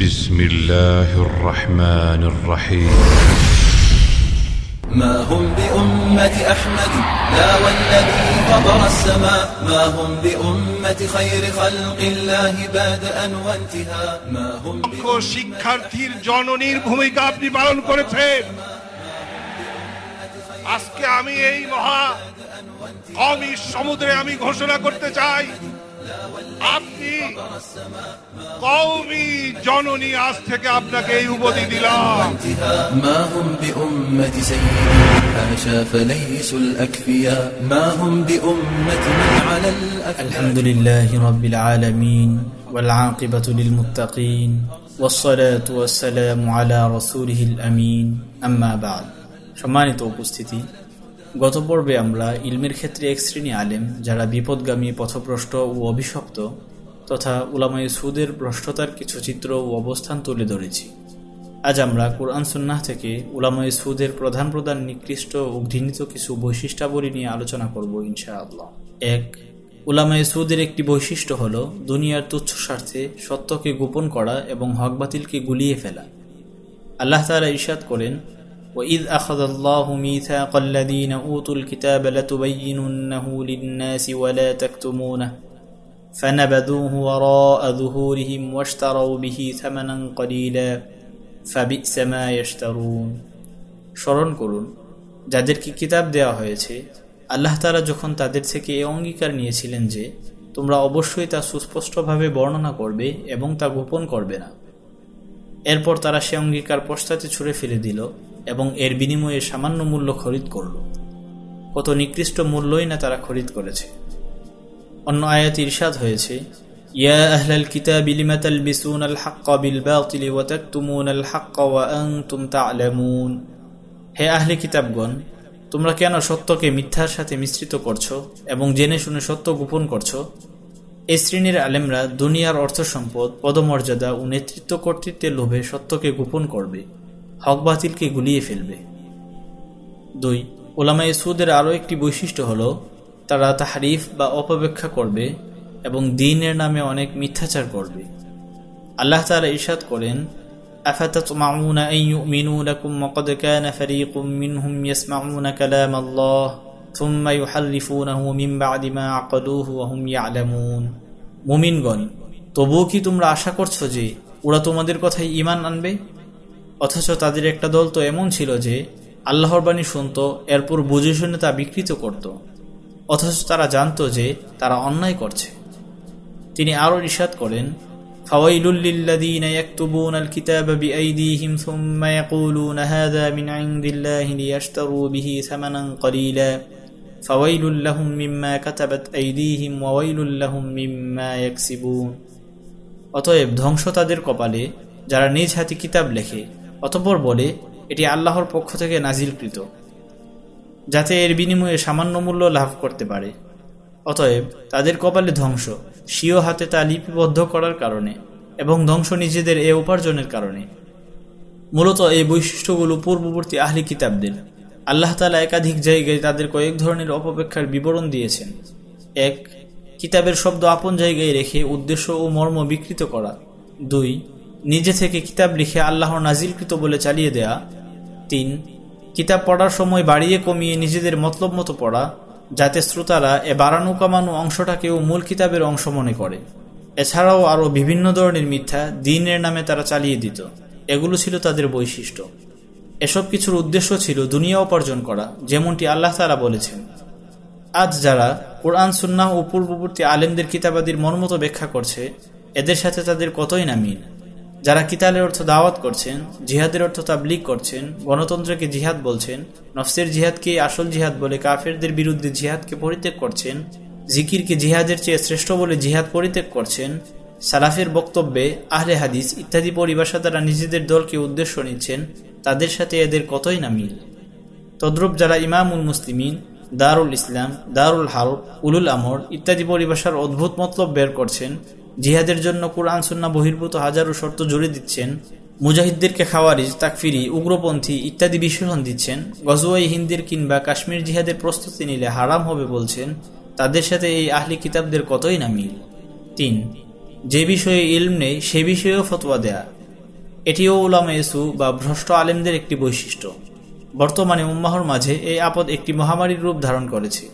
بسم الله الرحمن الرحيم ما هم بأمة أحمد لا والذي فطر السماء ما هم بأمة خير خلق الله بادئا وانتهاء ما هم লক্ষ শিক্ষার্থীর জননীর ভূমিকা আপনি পালন করেছেন আজকে আমি এই মহা কমি সমুদ্রে আমি ঘোষণা করতে চাই আপনি কৌমি জননী আজ থেকে আপনাকে এই উপাধি দিলাম ما هم بأمة سيد حاشا فليسوا الأكفياء ما هم بأمة من على الأكفاء الحمد لله رب العالمين والعاقبة للمتقين والصلاة والسلام على رسوله الأمين أما بعد সম্মানিত উপস্থিতি গত পর্বে আমরা ইলমের ক্ষেত্রে এক শ্রেণি আলেম যারা বিপদগামী পথপ্রষ্ট ও অভিশপ্ত তথা উলামায়ে সুদের ভ্রষ্টতার কিছু চিত্র ও অবস্থান তুলে ধরেছি। আজ আমরা কোরআন সুন্নাহ থেকে উলামায়ে সুদের প্রধান প্রধান নিকৃষ্ট ও ঘৃণিত কিছু বৈশিষ্ট্যাবলী নিয়ে আলোচনা করব ইনশাআল্লাহ। এক উলামায়ে সুদের একটি বৈশিষ্ট্য হল দুনিয়ার তুচ্ছ স্বার্থে সত্যকে গোপন করা এবং হক বাতিলকে গুলিয়ে ফেলা। আল্লাহ তাআলা ইরশাদ করেন وإذ أخذ الله ميثاق الذين أوتوا الكتاب لتبيننه للناس ولا تكتمونه فنبذوه وراء ظهورهم واشتروا به ثمنا قليلا فبئس ما يشترون স্মরণ করুন যাদেরকে কিতাব দেওয়া হয়েছে আল্লাহ তারা যখন তাদের থেকে এ অঙ্গীকার নিয়েছিলেন যে তোমরা অবশ্যই তা সুস্পষ্টভাবে বর্ণনা করবে এবং তা গোপন করবে না এরপর তারা সে অঙ্গীকার পশ্চাতে ছুঁড়ে ফেলে দিল এবং এর বিনিময়ে সামান্য মূল্য খরিদ করল। কত নিকৃষ্ট মূল্যই না তারা খরিদ করেছে। অন্য আয়াত ইরশাদ হয়েছে, ইয়া আল হাক্কা বিল হাক্কা হে আহলে কিতাবগণ, তোমরা কেন সত্যকে মিথ্যার সাথে মিশ্রিত করছ এবং জেনে শুনে সত্য গোপন করছ? এই শ্রেণীর আলেমরা দুনিয়ার অর্থ সম্পদ পদমর্যাদা ও নেতৃত্ব কর্তৃত্বের লোভে সত্যকে গোপন করবে হক বাতিলকে গুলিয়ে ফেলবে দুই ওলামা ইসুদের আরও একটি বৈশিষ্ট্য হল তারা তাহারিফ বা অপব্যাখ্যা করবে এবং দিনের নামে অনেক মিথ্যাচার করবে আল্লাহ তালা ইরশাদ করেন أفتطمعون أن يؤمنوا لكم وقد كان فريق منهم يسمعون كلام الله ثم يحرفونه من بعد ما عقلوه وهم يعلمون মুমিনগণ তবুও কি তোমরা আশা করছো যে ওরা তোমাদের কথায় ইমান আনবে অথচ তাদের একটা দল তো এমন ছিল যে আল্লাহর বাণী শুনত এরপর বুঝে শুনে তা বিকৃত করত অথচ তারা জানত যে তারা অন্যায় করছে তিনি আরও ইশাদ করেন ফাওয়াইলুল্লিল্লাযীনা ইয়াকতুবুনা আল কিতাবা বিআইদিহিম সুম্মা ইয়াকুলুনা হাযা মিন ইনদিল্লাহি লিয়াশতারু বিহি সামানান কলিলা ফাওয়াইলুল অতএব ধ্বংস তাদের কপালে, যারা নিজ হাতে কিতাব লেখে, অতপর বলে, এটি আল্লাহর পক্ষ থেকে নাজিলকৃত, যাতে এর বিনিময়ে সামান্য মূল্য লাভ করতে পারে। অতএব তাদের কপালে ধ্বংস, স্বীয় হাতে তা লিপিবদ্ধ করার কারণে এবং ধ্বংস নিজেদের এ উপার্জনের কারণে। মূলত এই বৈশিষ্ট্যগুলো পূর্ববর্তী আহলি কিতাবদের আল্লাহ তালা একাধিক জায়গায় তাদের কয়েক ধরনের অপব্যাখ্যার বিবরণ দিয়েছেন। এক, কিতাবের শব্দ আপন জায়গায় রেখে উদ্দেশ্য ও মর্ম বিকৃত করা। দুই, নিজে থেকে কিতাব লিখে আল্লাহ নাজিলকৃত বলে চালিয়ে দেয়া। তিন, কিতাব পড়ার সময় বাড়িয়ে কমিয়ে নিজেদের মতলব মতো পড়া, যাতে শ্রোতারা এ বাড়ানো কমানো অংশটাকেও মূল কিতাবের অংশ মনে করে। এছাড়াও আরও বিভিন্ন ধরনের মিথ্যা দিনের নামে তারা চালিয়ে দিত। এগুলো ছিল তাদের বৈশিষ্ট্য। এসব কিছুর উদ্দেশ্য ছিল দুনিয়া উপার্জন করা, যেমনটি আল্লাহ তালা বলেছেন। আজ যারা কোরআন, সুন্নাহ ও পূর্ববর্তী আলেমদের কিতাবাদির মর্মত ব্যাখ্যা করছে, এদের সাথে তাদের কতই না মিল? যারা কিতালের অর্থ দাওয়াত করছেন, জিহাদের অর্থ তাবলিগ করছেন, গণতন্ত্রকে জিহাদ বলছেন, নফসের জিহাদকে আসল জিহাদ বলে কাফেরদের বিরুদ্ধে জিহাদকে পরিত্যাগ করছেন, জিকিরকে জিহাদের চেয়ে শ্রেষ্ঠ বলে জিহাদ পরিত্যাগ করছেন সালাফের বক্তব্যে আহলে হাদিস ইত্যাদি পরিভাষা দ্বারা নিজেদের দলকে উদ্দেশ্য নিচ্ছেন, তাদের সাথে এদের কতই না মিল? তদ্রুপ যারা ইমামুল মুসলিমিন, দারুল ইসলাম, দারুল হাল, উলুল আমর ইত্যাদি পরিভাষার অদ্ভুত মতলব বের করছেন, জিহাদের জন্য কোরআন সুন্না বহির্ভূত হাজারো শর্ত জুড়ে দিচ্ছেন, মুজাহিদদেরকে খাওয়ারিজ, তাকফিরি, উগ্রপন্থী ইত্যাদি বিশেষণ দিচ্ছেন, গজওয়াই হিন্দির কিংবা কাশ্মীর জিহাদের প্রস্তুতি নিলে হারাম হবে বলছেন, তাদের সাথে এই আহলি কিতাবদের কতই না মিল? তিন যে বিষয়ে ইলম নেই, সে বিষয়েও ফতোয়া দেয়া। এটিও উলামা ইসু বা ভ্রষ্ট আলেমদের একটি বৈশিষ্ট্য। বর্তমানে উম্মাহর মাঝে এই আপদ একটি মহামারীর রূপ ধারণ করেছে,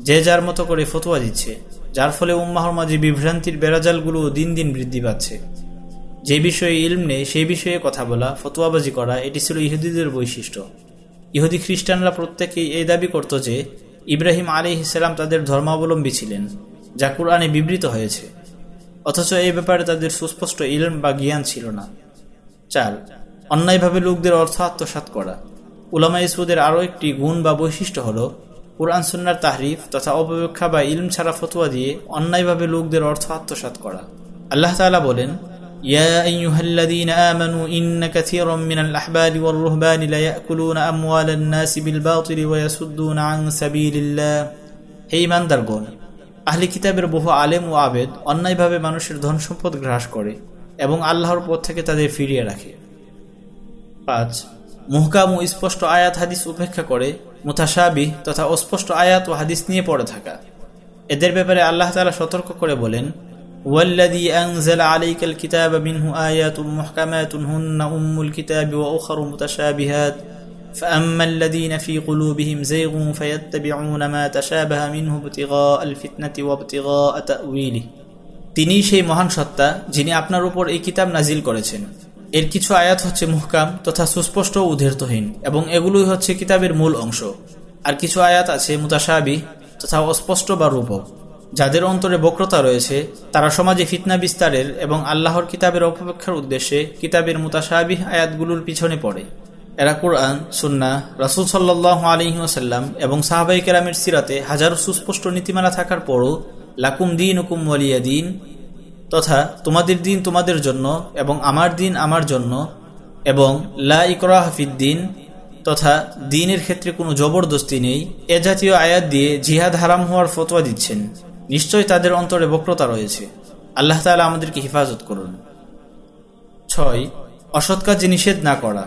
যে যার মতো করে ফতোয়া দিচ্ছে, যার ফলে উম্মাহর মাঝে বিভ্রান্তির বেড়াজালগুলো দিন দিন বৃদ্ধি পাচ্ছে। যে বিষয়ে ইলম নেই সেই বিষয়ে কথা বলা, ফতোয়াবাজি করা, এটি ছিল ইহুদিদের বৈশিষ্ট্য। ইহুদি খ্রিস্টানরা প্রত্যেকেই এই দাবি করত যে, ইব্রাহিম আলী ইসলাম তাদের ধর্মাবলম্বী ছিলেন, যা কোরআনে বিবৃত হয়েছে। অথচ এই ব্যাপারে তাদের সুস্পষ্ট ইলম বা জ্ঞান ছিল না চার অন্যায়ভাবে লোকদের অর্থ আত্মসাত করা উলামা ইসুদের আরও একটি গুণ বা বৈশিষ্ট্য হল কোরআন সুন্নার তাহরিফ তথা অপব্যাখ্যা বা ইলম ছাড়া ফতুয়া দিয়ে অন্যায়ভাবে লোকদের অর্থ আত্মসাত করা আল্লাহ তালা বলেন يا أيها الذين آمنوا إن كثيرا من الأحبار والرهبان ليأكلون أموال الناس بالباطل ويسدون عن سبيل الله হে ইমানদারগণ আহলি কিতাবের বহু আলেম ও আবেদ অন্যায়ভাবে মানুষের ধন সম্পদ গ্রাস করে এবং আল্লাহর পথ থেকে তাদের ফিরিয়ে রাখে। পাঁচ, মুহকাম ও স্পষ্ট আয়াত হাদিস উপেক্ষা করে মুথাসাবি তথা অস্পষ্ট আয়াত ও হাদিস নিয়ে পড়ে থাকা। এদের ব্যাপারে আল্লাহ তালা সতর্ক করে বলেন ওয়াল্লাদি কিতাব মিনহু আয়াতুম উম্মুল فأما الذين في قلوبهم زيغ فيتبعون ما تشابه منه ابتغاء الفتنة وابتغاء تأويله তিনি সেই মহান সত্তা যিনি আপনার উপর এই কিতাব নাজিল করেছেন এর কিছু আয়াত হচ্ছে মুহকাম তথা সুস্পষ্ট ও উদ্ধৃতহীন এবং এগুলোই হচ্ছে কিতাবের মূল অংশ আর কিছু আয়াত আছে মুতাসাবি তথা অস্পষ্ট বা রূপক যাদের অন্তরে বক্রতা রয়েছে তারা সমাজে ফিতনা বিস্তারের এবং আল্লাহর কিতাবের অপেক্ষার উদ্দেশ্যে কিতাবের মুতাসাবিহ আয়াতগুলোর পিছনে পড়ে এরা কোরআন সুন্না রাসুল সাল্লাহ আলহিহাসাল্লাম এবং সাহাবাই কেরামের সিরাতে হাজারো সুস্পষ্ট নীতিমালা থাকার পরও লাকুম দিন হুকুম ওয়ালিয়া দিন তথা তোমাদের দিন তোমাদের জন্য এবং আমার দিন আমার জন্য এবং লা ইকরা হাফিদ্দিন তথা দিনের ক্ষেত্রে কোনো জবরদস্তি নেই এ জাতীয় আয়াত দিয়ে জিহাদ হারাম হওয়ার ফতোয়া দিচ্ছেন। নিশ্চয় তাদের অন্তরে বক্রতা রয়েছে। আল্লাহ তালা আমাদেরকে হেফাজত করুন। ছয়, অসৎ কাজে নিষেধ না করা।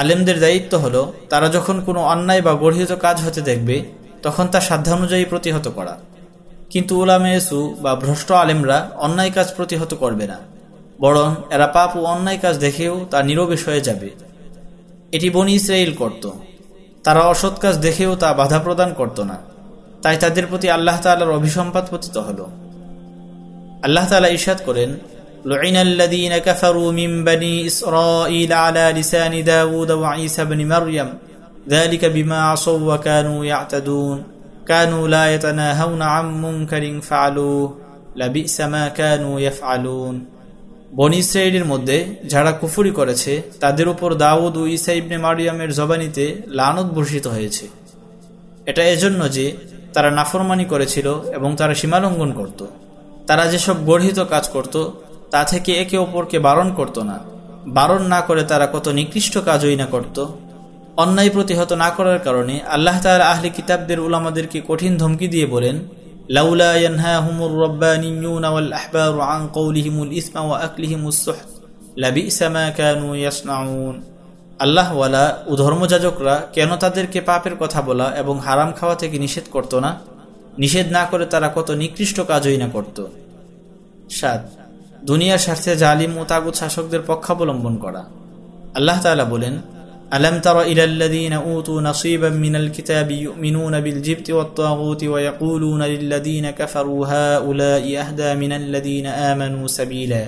আলেমদের দায়িত্ব হল, তারা যখন কোনো অন্যায় বা গর্হিত কাজ হতে দেখবে, তখন তা সাধ্যানুযায়ী প্রতিহত করা। কিন্তু উলামেসু বা ভ্রষ্ট আলেমরা অন্যায় কাজ প্রতিহত করবে না। বরং এরা পাপ ও অন্যায় কাজ দেখেও তা নিরবেশ হয়ে যাবে। এটি বনি ইসরায়েল করত। তারা অসৎ কাজ দেখেও তা বাধা প্রদান করত না। তাই তাদের প্রতি আল্লাহ তালার অভিসম্পাত পতিত হল। আল্লাহ তালা ইরশাদ করেন لعن الذين كفروا من بني إسرائيل على لسان داود وعيسى بن مريم ذلك بما عصوا وكانوا يعتدون كانوا لا يتناهون عن منكر فعلوه لبئس ما كانوا يفعلون বনি ইসরায়েলের মধ্যে যারা কুফুরি করেছে তাদের উপর দাউদ ও ইসা ইবনে মারিয়ামের জবানিতে লানত বর্ষিত হয়েছে এটা এজন্য যে তারা নাফরমানি করেছিল এবং তারা সীমালঙ্ঘন করত তারা যেসব গর্হিত কাজ করত তা থেকে একে অপরকে বারণ করত না। বারণ না করে তারা কত নিকৃষ্ট কাজই না করত। অন্যায় প্রতিহত না করার কারণে আল্লাহ তালা আহলি কিতাবদের উলামাদেরকে কঠিন ধমকি দিয়ে বলেন, লাউলা ইয়ানহাহুমুর রাব্বানিয়ুনা ওয়াল আহবারু আন কওলিহিমুল ইসমা ওয়া আকলিহিমুস সুহত লাবিসা কানু ইয়াসনাউন। আল্লাহওয়ালা ও ধর্মযাজকরা কেন তাদেরকে পাপের কথা বলা এবং হারাম খাওয়া থেকে নিষেধ করত না? নিষেধ না করে তারা কত নিকৃষ্ট কাজই না করত। সাত দুনিয়ার স্বার্থে জালিম ও তাগুত শাসকদের পক্ষাবলম্বন করা আল্লাহ তালা বলেন ألم تر إلى الذين أوتوا نصيبا من الكتاب يؤمنون بالجبت والطاغوت ويقولون للذين كفروا هؤلاء أهدى من الذين آمنوا سبيلا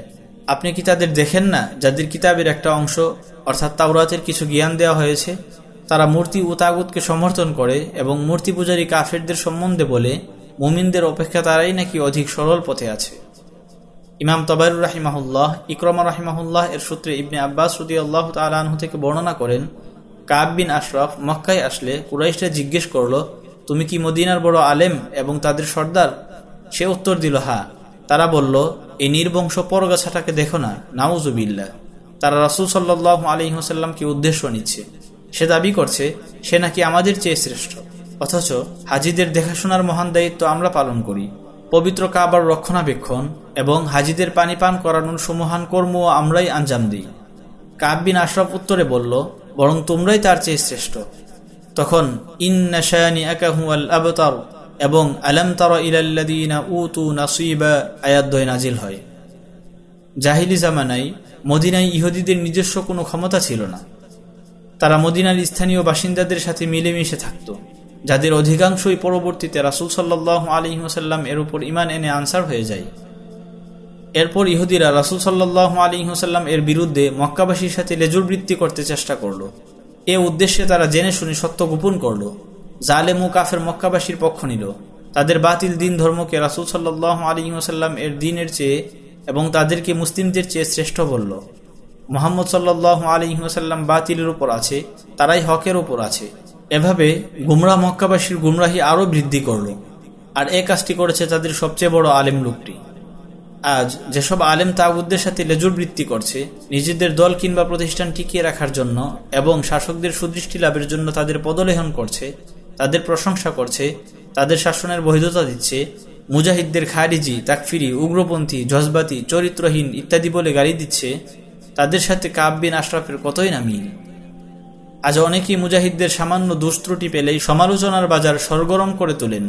আপনি কি তাদের দেখেন না যাদের কিতাবের একটা অংশ অর্থাৎ তাওরাতের কিছু জ্ঞান দেওয়া হয়েছে তারা মূর্তি ও তাগুতকে সমর্থন করে এবং মূর্তি পূজারী কাফেরদের সম্বন্ধে বলে মুমিনদের অপেক্ষা তারাই নাকি অধিক সরল পথে আছে ইমাম তবারুর রাহিমাহুল্লাহ, ইকরমা রাহিমাহুল্লাহ এর সূত্রে ইবনে আব্বাস রুদি আল্লাহ তালাহু থেকে বর্ণনা করেন, কাব বিন আশরাফ মক্কায় আসলে কুরাইশরা জিজ্ঞেস করল, তুমি কি মদিনার বড় আলেম এবং তাদের সর্দার? সে উত্তর দিল, হা। তারা বলল এই নির্বংশ পরগাছাটাকে দেখো না নাউজুবিল্লা তারা রাসুল সাল্লাহ আলিহাসাল্লামকে উদ্দেশ্য নিচ্ছে। সে দাবি করছে, সে নাকি আমাদের চেয়ে শ্রেষ্ঠ। অথচ হাজিদের দেখাশোনার মহান দায়িত্ব আমরা পালন করি। পবিত্র কাবার রক্ষণাবেক্ষণ এবং হাজিদের পানি পান করানোর সমহান কর্ম আমরাই আঞ্জাম দিই। কাববিন আশরাফ উত্তরে বলল, বরং তোমরাই তার চেয়ে শ্রেষ্ঠ। তখন ইন্নাশায়ানি একাহু আল আবতার। এবং, আলম তার ইলাল্লাদিনা উতু নাসিবা, আয়াদ্দয় নাজিল হয়। জাহিলি জামানায় মদিনায় ইহুদিদের নিজস্ব কোনো ক্ষমতা ছিল না। তারা মদিনার স্থানীয় বাসিন্দাদের সাথে মিলেমিশে থাকত। যাদের অধিকাংশই পরবর্তীতে রাসুল সাল্লাহ আলী ওসাল্লাম এর উপর ইমান এনে আনসার হয়ে যায়। এরপর ইহুদিরা রাসুল সাল্লাহ আলী হোসাল্লাম এর বিরুদ্ধে মক্কাবাসীর সাথে লেজুর বৃত্তি করতে চেষ্টা করল। এ উদ্দেশ্যে তারা জেনে শুনে সত্য গোপন করল। জালেম ও কাফের মক্কাবাসীর পক্ষ নিল। তাদের বাতিল দিন ধর্মকে রাসুল সাল্লাহ আলী ওসাল্লাম এর দিনের চেয়ে এবং তাদেরকে মুসলিমদের চেয়ে শ্রেষ্ঠ বলল। মোহাম্মদ সাল্লাহ আলী ওসাল্লাম বাতিলের উপর আছে, তারাই হকের উপর আছে। এভাবে গুমরা মক্কাবাসীর গুমরাহি আরও বৃদ্ধি করল, আর এ কাজটি করেছে তাদের সবচেয়ে বড় আলেম লোকটি। আজ যেসব আলেম তাগুদদের সাথে লেজুর বৃত্তি করছে, নিজেদের দল কিংবা প্রতিষ্ঠান টিকিয়ে রাখার জন্য এবং শাসকদের সুদৃষ্টি লাভের জন্য তাদের পদলেহন করছে, তাদের প্রশংসা করছে, তাদের শাসনের বৈধতা দিচ্ছে, মুজাহিদদের খারিজি, তাকফিরি, উগ্রপন্থী, জজবাতি, চরিত্রহীন ইত্যাদি বলে গাড়ি দিচ্ছে, তাদের সাথে কাব কাব্বিন আশরাফের কতই না মিল। আজ অনেকেই মুজাহিদদের সামান্য দুষ্ত্রুটি পেলেই সমালোচনার বাজার সরগরম করে তোলেন।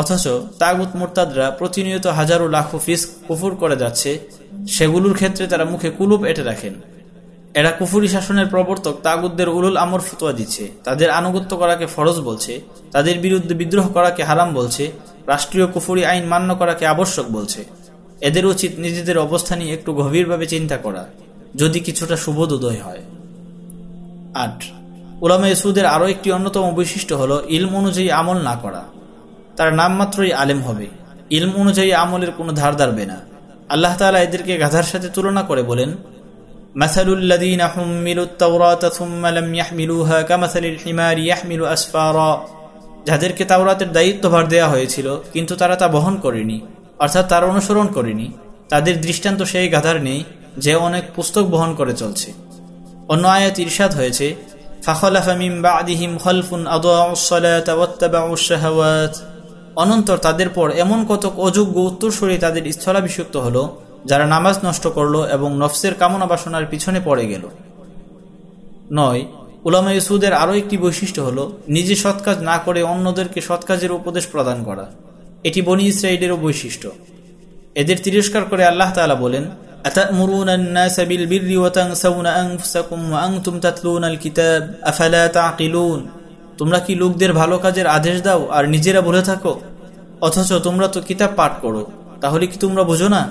অথচ তাগুত মোরতাদরা প্রতিনিয়ত হাজারো লাখো ফিস কুফুর করে যাচ্ছে, সেগুলোর ক্ষেত্রে তারা মুখে কুলুপ এটে রাখেন। এরা কুফুরি শাসনের প্রবর্তক তাগুদদের উলুল আমর ফতোয়া দিচ্ছে, তাদের আনুগত্য করাকে ফরজ বলছে, তাদের বিরুদ্ধে বিদ্রোহ করাকে হারাম বলছে, রাষ্ট্রীয় কুফুরি আইন মান্য করাকে আবশ্যক বলছে। এদের উচিত নিজেদের অবস্থানই একটু গভীরভাবে চিন্তা করা, যদি কিছুটা শুভদ উদয় হয়। আট উলামা ইসুদের আরও একটি অন্যতম বৈশিষ্ট্য হল ইলম অনুযায়ী আমল না করা। তার নামমাত্রই আলেম হবে। ইলম অনুযায়ী আমলের কোনো ধার ধারবে না। আল্লাহ তালা এদেরকে গাধার সাথে তুলনা করে বলেন যাদেরকে তাওরাতের দায়িত্বভার দেয়া হয়েছিল, কিন্তু তারা তা বহন করেনি, অর্থাৎ তার অনুসরণ করেনি। তাদের দৃষ্টান্ত সেই গাধার নেই, যে অনেক পুস্তক বহন করে চলছে। অন্য আয়াত ইরশাদ হয়েছে অনন্তর তাদের পর এমন কতক অযোগ্য উত্তরসূরি তাদের স্থলাভিষিক্ত হলো, যারা নামাজ নষ্ট করল এবং নফসের কামনা বাসনার পিছনে পড়ে গেল। নয়, উলামা ইসুদের আরও একটি বৈশিষ্ট্য হলো, নিজে সৎ কাজ না করে অন্যদেরকে সৎ কাজের উপদেশ প্রদান করা। এটি বনি ইসরায়েলেরও বৈশিষ্ট্য। এদের তিরস্কার করে আল্লাহ তালা বলেন أتأمرون الناس بالبر وتنسون أنفسكم وأنتم تتلون الكتاب أفلا تعقلون তোমরা কি লোকদের ভালো কাজের আদেশ দাও আর নিজেরা বলে থাকো অথচ তোমরা তো কিতাব পাঠ করো তাহলে কি তোমরা বুঝো না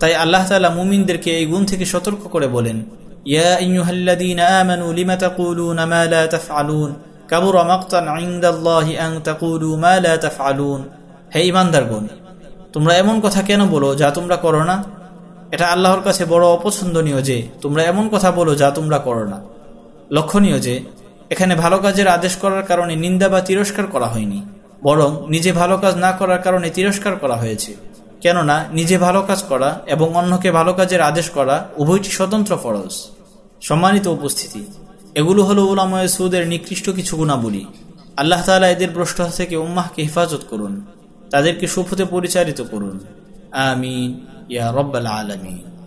তাই আল্লাহ তালা মুমিনদেরকে এই গুণ থেকে সতর্ক করে বলেন ইয়া আইয়ুহাল্লাযীনা আমানু লিমা তাকুলুনা মা লা তাফআলুন কাবুরা মাকতান ইনদাল্লাহি আন তাকুলু মা লা তাফআলুন হে ঈমানদারগণ তোমরা এমন কথা কেন বলো যা তোমরা করো না এটা আল্লাহর কাছে বড় অপছন্দনীয় যে, তোমরা এমন কথা বলো যা তোমরা করো না। লক্ষণীয় যে, এখানে ভালো কাজের আদেশ করার কারণে নিন্দা বা তিরস্কার করা হয়নি, বরং নিজে ভালো কাজ না করার কারণে তিরস্কার করা হয়েছে। কেননা, নিজে ভালো কাজ করা এবং অন্যকে ভালো কাজের আদেশ করা উভয়টি স্বতন্ত্র ফরজ। সম্মানিত উপস্থিতি, এগুলো হলো উলাময় সুদের নিকৃষ্ট কিছু গুণাবলী। আল্লাহ তালা এদের ভ্রষ্টতা থেকে উম্মাহকে হেফাজত করুন, তাদেরকে সুফতে পরিচালিত করুন। আমিন। يا رب العالمين.